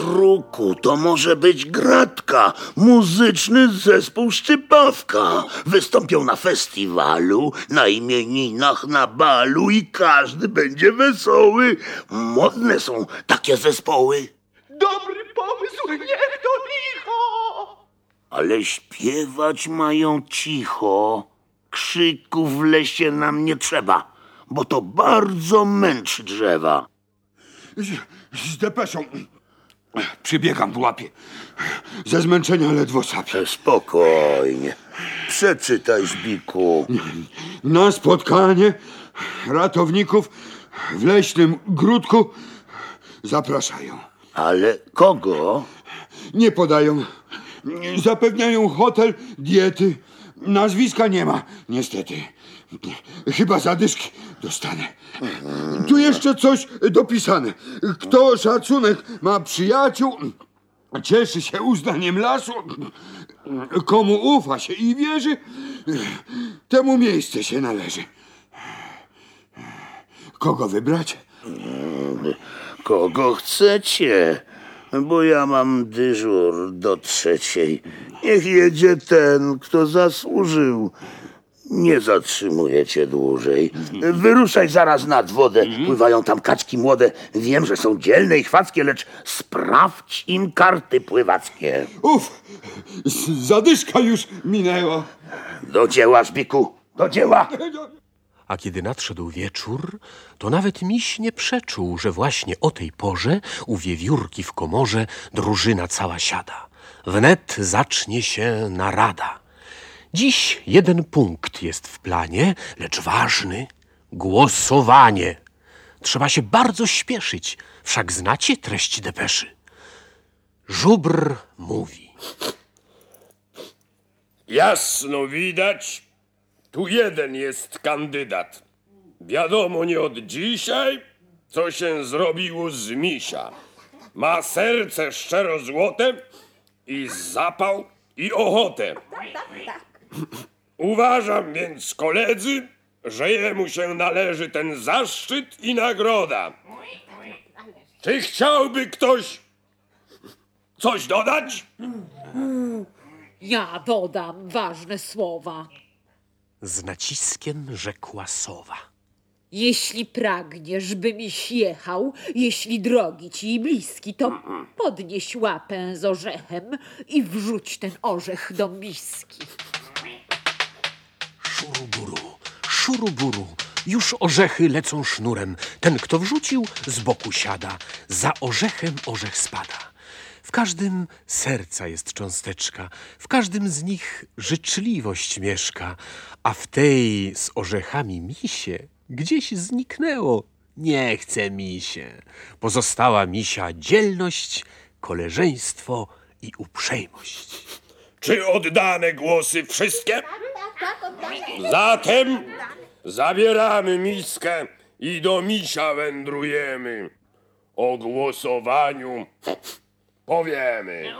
Kruku, to może być gratka, muzyczny zespół Szczypawka. Wystąpią na festiwalu, na imieninach, na balu i każdy będzie wesoły. Modne są takie zespoły. Dobry pomysł, niech to licho! Ale śpiewać mają cicho. Krzyków w lesie nam nie trzeba, bo to bardzo męczy drzewa. Z, z depeszą. Przybiegam w łapie. Ze zmęczenia ledwo sapię. Spokojnie. Przeczytaj, Zbiku. Na spotkanie ratowników w leśnym gródku zapraszają. Ale kogo? Nie podają. Zapewniają hotel, diety. Nazwiska nie ma, niestety. Chyba zadyszki dostanę. Tu jeszcze coś dopisane. Kto szacunek ma przyjaciół, cieszy się uznaniem lasu, komu ufa się i wierzy, temu miejsce się należy. Kogo wybrać? Kogo chcecie? Bo ja mam dyżur do trzeciej. Niech jedzie ten, kto zasłużył. Nie zatrzymuję cię dłużej. Wyruszaj zaraz nad wodę. Pływają tam kaczki młode. Wiem, że są dzielne i chwackie, lecz sprawdź im karty pływackie. Uf, z- zadyszka już minęła. Do dzieła, Żbiku, do dzieła! A kiedy nadszedł wieczór, to nawet miś nie przeczuł, że właśnie o tej porze u wiewiórki w komorze drużyna cała siada. Wnet zacznie się narada. Dziś jeden punkt jest w planie, lecz ważny głosowanie. Trzeba się bardzo śpieszyć, wszak znacie treść depeszy. Żubr mówi. Jasno widać, tu jeden jest kandydat. Wiadomo nie od dzisiaj, co się zrobiło z misia. Ma serce szczero złote i zapał i ochotę. Uważam więc, koledzy, że jemu się należy ten zaszczyt i nagroda. Czy chciałby ktoś coś dodać? Ja dodam ważne słowa. Z naciskiem rzekła sowa. Jeśli pragniesz, by miś jechał, jeśli drogi ci i bliski, to podnieś łapę z orzechem i wrzuć ten orzech do miski. Szuruburu, szuruburu, już orzechy lecą sznurem. Ten, kto wrzucił, z boku siada. Za orzechem orzech spada. W każdym serca jest cząsteczka, w każdym z nich życzliwość mieszka, a w tej z orzechami misie gdzieś zniknęło. Nie chce mi się. Pozostała misia dzielność, koleżeństwo i uprzejmość. Czy oddane głosy wszystkie? Zatem zabieramy miskę i do misia wędrujemy. O głosowaniu powiemy.